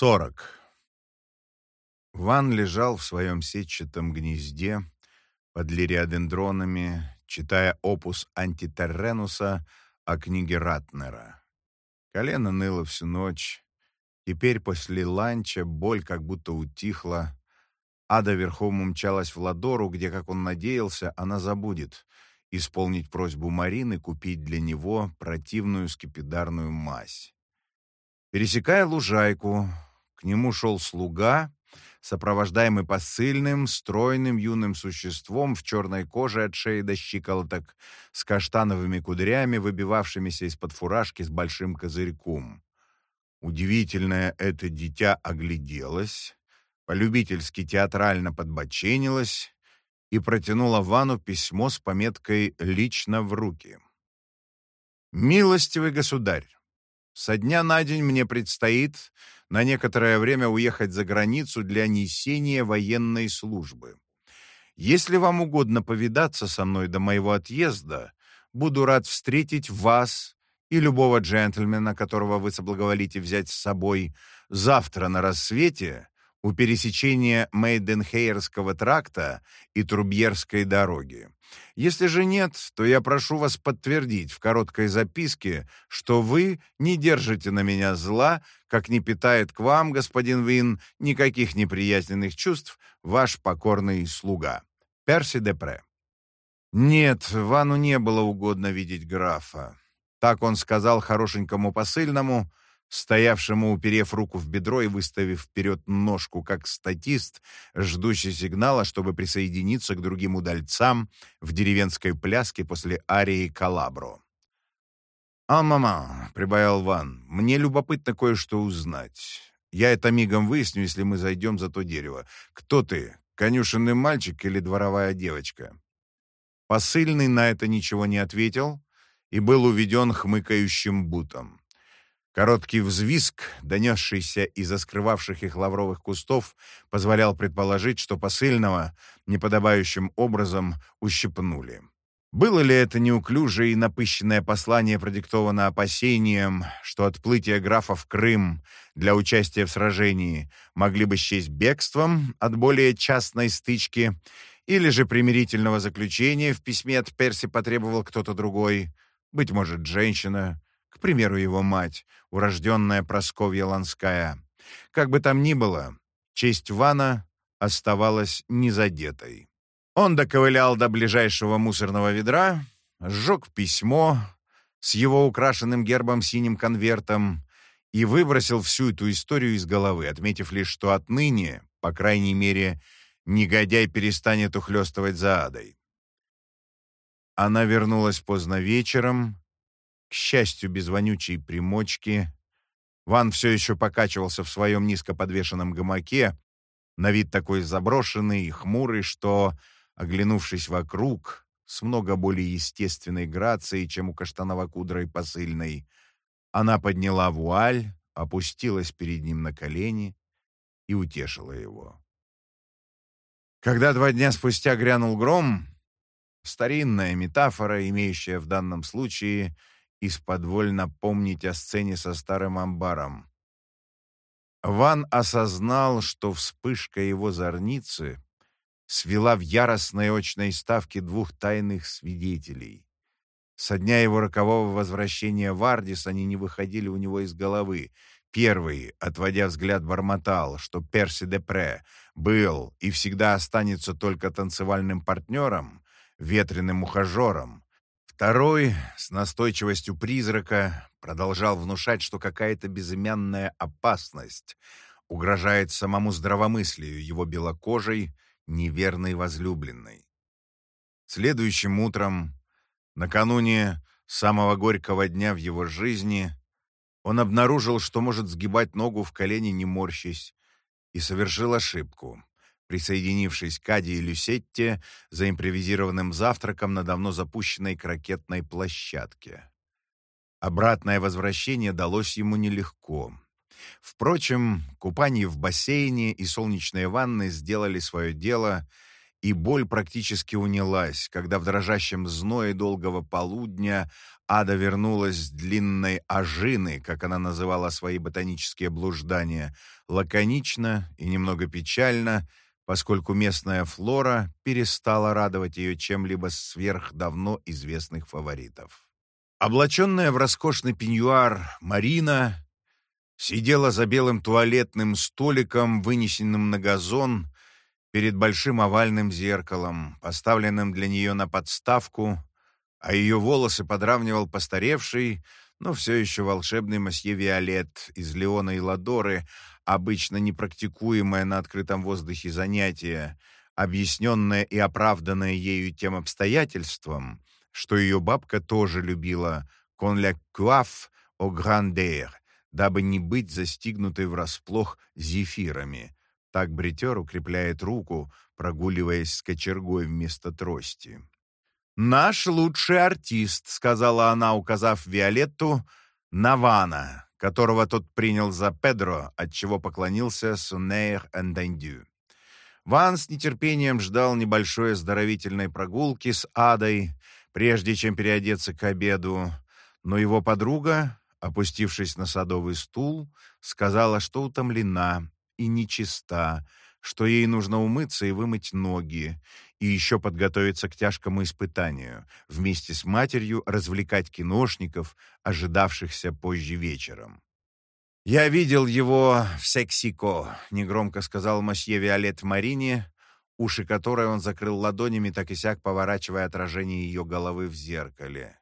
40. Ван лежал в своем сетчатом гнезде под лириодендронами, читая опус антитерренуса о книге Ратнера. Колено ныло всю ночь. Теперь после ланча боль как будто утихла. Ада верхом умчалась в Ладору, где, как он надеялся, она забудет исполнить просьбу Марины купить для него противную скипидарную мазь. Пересекая лужайку, к нему шел слуга, сопровождаемый посыльным, стройным юным существом в черной коже от шеи до щиколоток, с каштановыми кудрями, выбивавшимися из-под фуражки с большим козырьком. Удивительное это дитя огляделось, полюбительски театрально подбоченилось и протянула Вану письмо с пометкой «Лично в руки». «Милостивый государь, со дня на день мне предстоит на некоторое время уехать за границу для несения военной службы. Если вам угодно повидаться со мной до моего отъезда, буду рад встретить вас и любого джентльмена, которого вы соблаговолите взять с собой, завтра на рассвете у пересечения Мейденхейерского тракта и Трубьерской дороги. Если же нет, то я прошу вас подтвердить в короткой записке, что вы не держите на меня зла, как не питает к вам, господин Вин, никаких неприязненных чувств ваш покорный слуга. Перси Депре. Нет, Вану не было угодно видеть графа. Так он сказал хорошенькому посыльному, стоявшему, уперев руку в бедро и выставив вперед ножку, как статист, ждущий сигнала, чтобы присоединиться к другим удальцам в деревенской пляске после арии «Калабро». «А, мама», — прибавил Ван, — «мне любопытно кое-что узнать. Я это мигом выясню, если мы зайдем за то дерево. Кто ты, конюшенный мальчик или дворовая девочка?» Посыльный на это ничего не ответил и был уведен хмыкающим бутом. Короткий взвизг, донесшийся из-за скрывавших их лавровых кустов, позволял предположить, что посыльного неподобающим образом ущипнули. Было ли это неуклюжее и напыщенное послание продиктовано опасением, что отплытие графа в Крым для участия в сражении могли бы счесть бегством от более частной стычки, или же примирительного заключения в письме от Перси потребовал кто-то другой, быть может, женщина, к примеру, его мать, урожденная Просковья Ланская. Как бы там ни было, честь Вана оставалась незадетой. Он доковылял до ближайшего мусорного ведра, сжег письмо с его украшенным гербом синим конвертом и выбросил всю эту историю из головы, отметив лишь, что отныне, по крайней мере, негодяй перестанет ухлёстывать за адой. Она вернулась поздно вечером, к счастью, без вонючей примочки. Ван все еще покачивался в своем низко подвешенном гамаке, на вид такой заброшенный и хмурый, что, оглянувшись вокруг, с много более естественной грацией, чем у каштаново-кудрой посыльной, она подняла вуаль, опустилась перед ним на колени и утешила его. Когда два дня спустя грянул гром, старинная метафора, имеющая в данном случае исподволь напомнить о сцене со старым амбаром. Ван осознал, что вспышка его зорницы свела в яростной очной ставке двух тайных свидетелей. Со дня его рокового возвращения в Ардис они не выходили у него из головы. Первый, отводя взгляд, бормотал, что Перси Депре был и всегда останется только танцевальным партнером, ветреным ухажером, Второй, с настойчивостью призрака, продолжал внушать, что какая-то безымянная опасность угрожает самому здравомыслию его белокожей, неверной возлюбленной. Следующим утром, накануне самого горького дня в его жизни, он обнаружил, что может сгибать ногу в колени, не морщись, и совершил ошибку присоединившись к Аде и Люсетте за импровизированным завтраком на давно запущенной крокетной площадке. Обратное возвращение далось ему нелегко. Впрочем, купание в бассейне и солнечные ванны сделали свое дело, и боль практически унялась, когда в дрожащем зное долгого полудня Ада вернулась с длинной ожины, как она называла свои ботанические блуждания, лаконично и немного печально, поскольку местная флора перестала радовать ее чем-либо сверх давно известных фаворитов. Облаченная в роскошный пеньюар Марина сидела за белым туалетным столиком, вынесенным на газон, перед большим овальным зеркалом, поставленным для нее на подставку, а ее волосы подравнивал постаревший, но все еще волшебный мосье Виолет из Леона и Ладоры, обычно непрактикуемое на открытом воздухе занятие, объясненное и оправданное ею тем обстоятельством, что ее бабка тоже любила «con la coiffe au grandeur», дабы не быть застигнутой врасплох зефирами, так бритер укрепляет руку, прогуливаясь с кочергой вместо трости. «Наш лучший артист», — сказала она, указав Виолетту, — «Навана», которого тот принял за Педро, отчего поклонился «Сунейр эндендю». Ван с нетерпением ждал небольшой оздоровительной прогулки с Адой, прежде чем переодеться к обеду, но его подруга, опустившись на садовый стул, сказала, что утомлена и нечиста, что ей нужно умыться и вымыть ноги, и еще подготовиться к тяжкому испытанию, вместе с матерью развлекать киношников, ожидавшихся позже вечером. «Я видел его в Сексико», — негромко сказал мосье Виолет Марине, уши которой он закрыл ладонями, так и сяк поворачивая отражение ее головы в зеркале.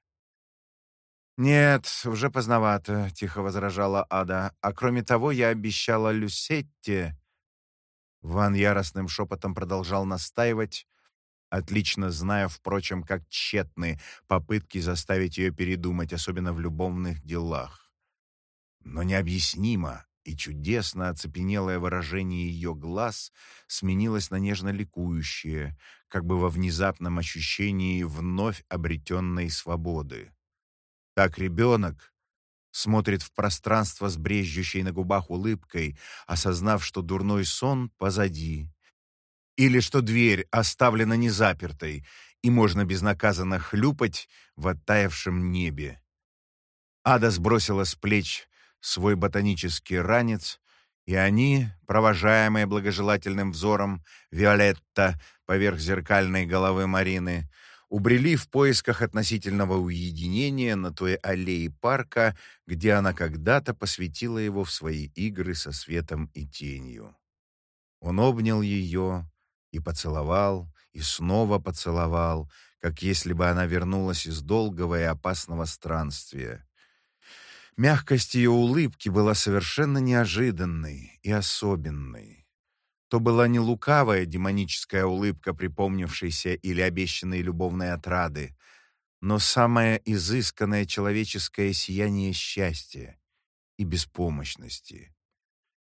«Нет, уже поздновато», — тихо возражала Ада. «А кроме того, я обещала Люсетте...» Ван яростным шепотом продолжал настаивать, отлично зная, впрочем, как тщетны попытки заставить ее передумать, особенно в любовных делах. Но необъяснимо и чудесно оцепенелое выражение ее глаз сменилось на нежно-ликующее, как бы во внезапном ощущении вновь обретенной свободы. Так ребенок смотрит в пространство с брежущей на губах улыбкой, осознав, что дурной сон позади, или что дверь оставлена незапертой, и можно безнаказанно хлюпать в оттаявшем небе. Ада сбросила с плеч свой ботанический ранец, и они, провожаемые благожелательным взором Виолетта поверх зеркальной головы Марины, убрели в поисках относительного уединения на той аллее парка, где она когда-то посвятила его в свои игры со светом и тенью. Он обнял ее и поцеловал, и снова поцеловал, как если бы она вернулась из долгого и опасного странствия. Мягкость ее улыбки была совершенно неожиданной и особенной то была не лукавая демоническая улыбка припомнившейся или обещанной любовной отрады, но самое изысканное человеческое сияние счастья и беспомощности.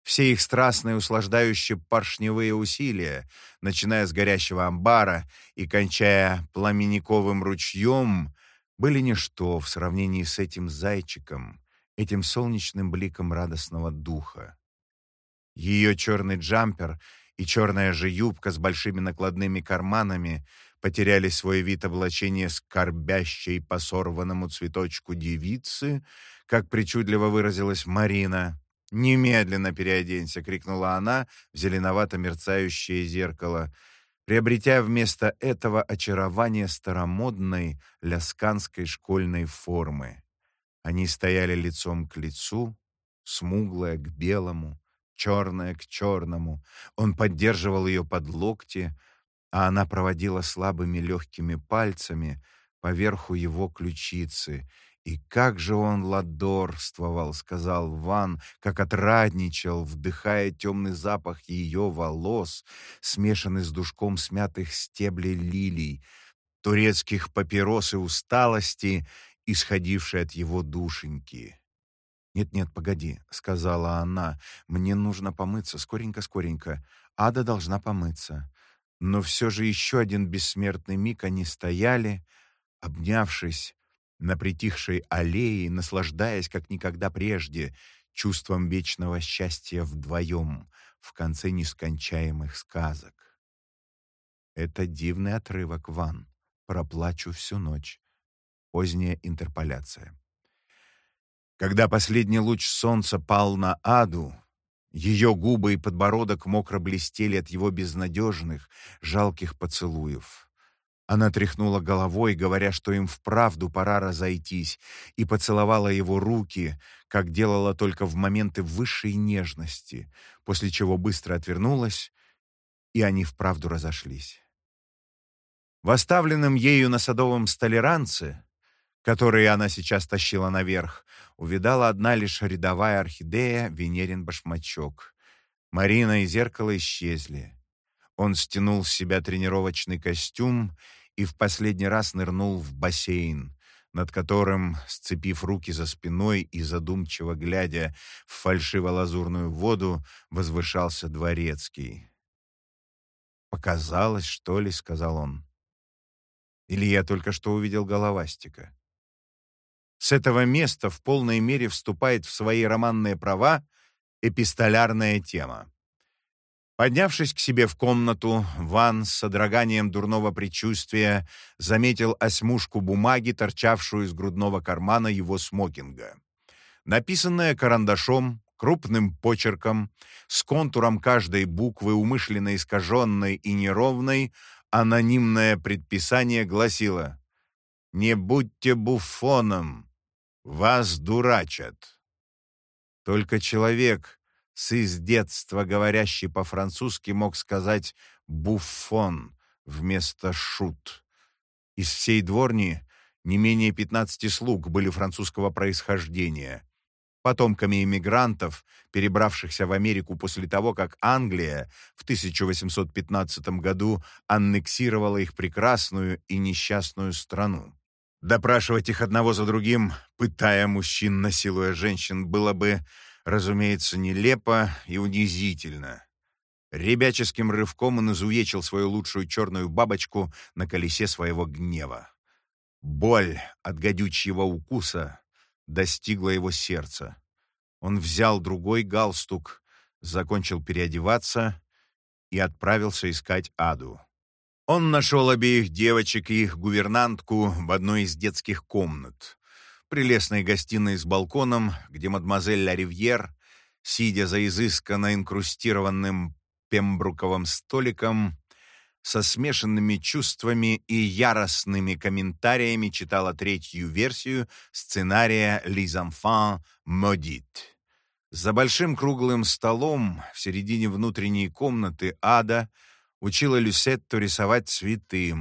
Все их страстные, услаждающие поршневые усилия, начиная с горящего амбара и кончая пламенниковым ручьем, были ничто в сравнении с этим зайчиком, этим солнечным бликом радостного духа. Ее черный джампер и черная же юбка с большими накладными карманами потеряли свой вид облачения скорбящей по сорванному цветочку девицы, как причудливо выразилась Марина. «Немедленно переоденься!» — крикнула она в зеленовато-мерцающее зеркало, приобретя вместо этого очарование старомодной лясканской школьной формы. Они стояли лицом к лицу, смуглая к белому, черное к черному. Он поддерживал ее под локти, а она проводила слабыми легкими пальцами поверху его ключицы. «И как же он ладорствовал!» — сказал Ван, как отрадничал, вдыхая темный запах ее волос, смешанный с душком смятых стеблей лилий, турецких папирос и усталости, исходившей от его душеньки. «Нет-нет, погоди», — сказала она, — «мне нужно помыться, скоренько-скоренько. Ада должна помыться». Но все же еще один бессмертный миг они стояли, обнявшись на притихшей аллее, наслаждаясь, как никогда прежде, чувством вечного счастья вдвоем в конце нескончаемых сказок. Это дивный отрывок, Ван. Проплачу всю ночь. Поздняя интерполяция. Когда последний луч солнца пал на Аду, ее губы и подбородок мокро блестели от его безнадежных, жалких поцелуев. Она тряхнула головой, говоря, что им вправду пора разойтись, и поцеловала его руки, как делала только в моменты высшей нежности, после чего быстро отвернулась, и они вправду разошлись. В оставленном ею на садовом столе ранце, который она сейчас тащила наверх, увидала одна лишь рядовая орхидея Венерин башмачок. Марина и зеркало исчезли. Он стянул с себя тренировочный костюм и в последний раз нырнул в бассейн, над которым, сцепив руки за спиной и задумчиво глядя в фальшиво-лазурную воду, возвышался дворецкий. «Показалось, что ли?» — сказал он. «Или я только что увидел головастика?» С этого места в полной мере вступает в свои романные права эпистолярная тема. Поднявшись к себе в комнату, Ван с содроганием дурного предчувствия заметил осьмушку бумаги, торчавшую из грудного кармана его смокинга. Написанная карандашом, крупным почерком, с контуром каждой буквы, умышленно искаженной и неровной, анонимное предписание гласило «Не будьте буфоном, вас дурачат». Только человек, с из детства говорящий по-французски мог сказать «буфон» вместо «шут». Из всей дворни не менее 15 слуг были французского происхождения, потомками иммигрантов, перебравшихся в Америку после того, как Англия в 1815 году аннексировала их прекрасную и несчастную страну. Допрашивать их одного за другим, пытая мужчин, насилуя женщин, было бы разумеется, нелепо и унизительно. Ребяческим рывком он изувечил свою лучшую черную бабочку на колесе своего гнева. Боль от гадючьего укуса достигла его сердца. Он взял другой галстук, закончил переодеваться и отправился искать Аду. Он нашел обеих девочек и их гувернантку в одной из детских комнат прелестной гостиной с балконом, где мадемуазель Ла сидя за изысканно инкрустированным пембруковым столиком, со смешанными чувствами и яростными комментариями читала третью версию сценария «Les enfants maudits». За большим круглым столом в середине внутренней комнаты Ада учила Люсетту рисовать цветы.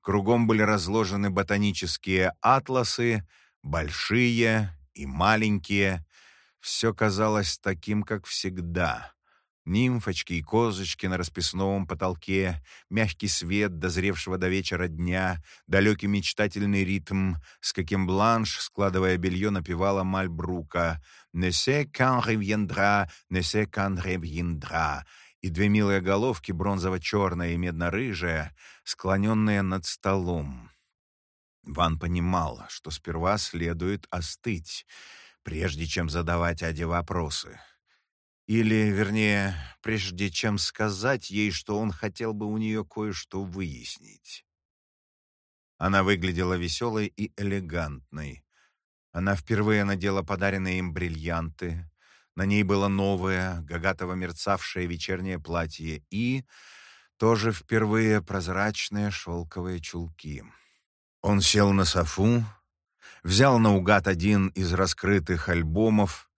Кругом были разложены ботанические атласы, Большие и маленькие. Все казалось таким, как всегда. Нимфочки и козочки на расписном потолке, мягкий свет дозревшего до вечера дня, далекий мечтательный ритм, с каким Бланш, складывая белье, напевала Мальбрука «Ne sais quand reviendra, ne sais quand reviendra», и две милые головки, бронзово-черная и медно-рыжая, склоненные над столом. Ван понимал, что сперва следует остыть, прежде чем задавать Аде вопросы. Или, вернее, прежде чем сказать ей, что он хотел бы у нее кое-что выяснить. Она выглядела веселой и элегантной. Она впервые надела подаренные им бриллианты. На ней было новое, гагатово мерцавшее вечернее платье и тоже впервые прозрачные шелковые чулки. Он сел на софу, взял наугад один из раскрытых альбомов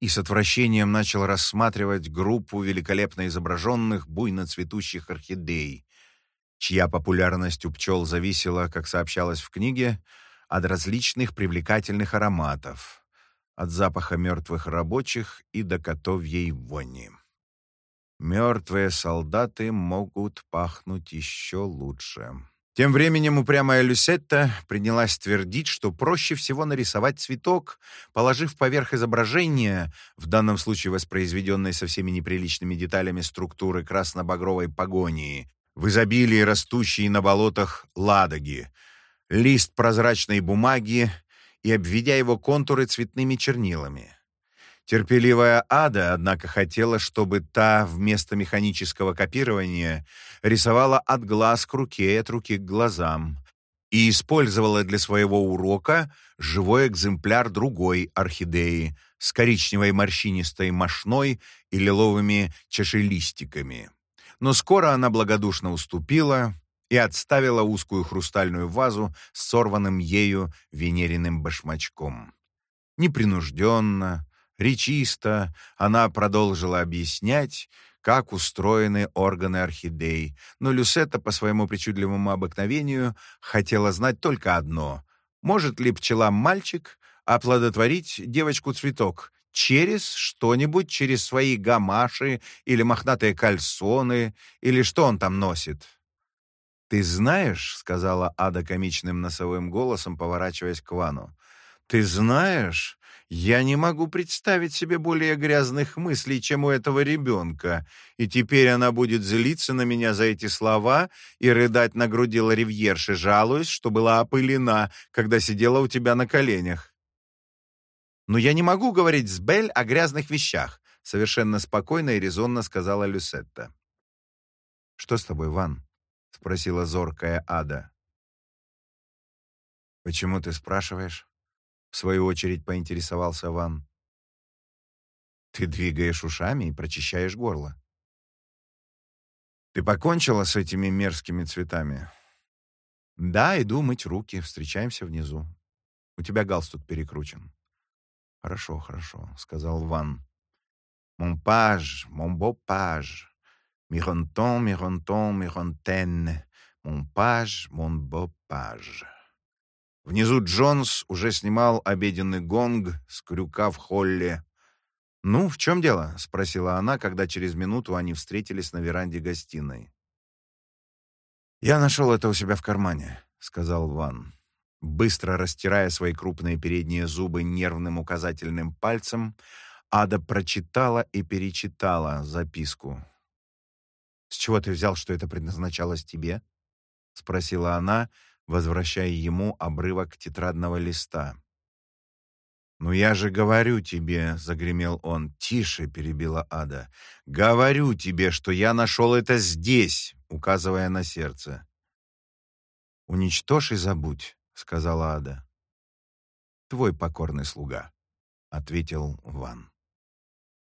и с отвращением начал рассматривать группу великолепно изображенных буйно цветущих орхидей, чья популярность у пчел зависела, как сообщалось в книге, от различных привлекательных ароматов, от запаха мертвых рабочих и до котовьей вони. Мертвые солдаты могут пахнуть еще лучше. Тем временем упрямая Люсетта принялась твердить, что проще всего нарисовать цветок, положив поверх изображения, в данном случае воспроизведенной со всеми неприличными деталями структуры красно-багровой погонии, в изобилии растущей на болотах ладоги, лист прозрачной бумаги и обведя его контуры цветными чернилами. Терпеливая Ада, однако, хотела, чтобы та вместо механического копирования рисовала от глаз к руке, от руки к глазам, и использовала для своего урока живой экземпляр другой орхидеи с коричневой морщинистой мошной и лиловыми чашелистиками. Но скоро она благодушно уступила и отставила узкую хрустальную вазу с сорванным ею венериным башмачком. Непринужденно, речисто она продолжила объяснять, как устроены органы орхидей, но Люсетта по своему причудливому обыкновению хотела знать только одно — может ли пчела-мальчик оплодотворить девочку-цветок через что-нибудь, через свои гамаши или мохнатые кальсоны, или что он там носит? «Ты знаешь», — сказала Ада комичным носовым голосом, поворачиваясь к Вану, «ты знаешь, я не могу представить себе более грязных мыслей, чем у этого ребенка, и теперь она будет злиться на меня за эти слова и рыдать на груди Ларивьерши, жалуясь, что была опылена, когда сидела у тебя на коленях. «Но я не могу говорить с Бель о грязных вещах», совершенно спокойно и резонно сказала Люсетта. «Что с тобой, Ван?» — спросила зоркая Ада. «Почему ты спрашиваешь?» В свою очередь поинтересовался Ван. Ты двигаешь ушами и прочищаешь горло. Ты покончила с этими мерзкими цветами? Да, иду мыть руки, встречаемся внизу. У тебя галстук перекручен. Хорошо, хорошо, сказал Ван. Mon page, mon beau page. Mironton, mironton, mirontaine. Mon page, mon beau page. Внизу Джонс уже снимал обеденный гонг с крюка в холле. «Ну, в чем дело?» — спросила она, когда через минуту они встретились на веранде гостиной. «Я нашел это у себя в кармане», — сказал Ван. Быстро растирая свои крупные передние зубы нервным указательным пальцем, Ада прочитала и перечитала записку. «С чего ты взял, что это предназначалось тебе?» — спросила она, — возвращая ему обрывок тетрадного листа. «Ну я же говорю тебе», — загремел он. «Тише», — перебила Ада. «Говорю тебе, что я нашел это здесь», — указывая на сердце. «Уничтожь и забудь», — сказала Ада. «Твой покорный слуга», — ответил Ван.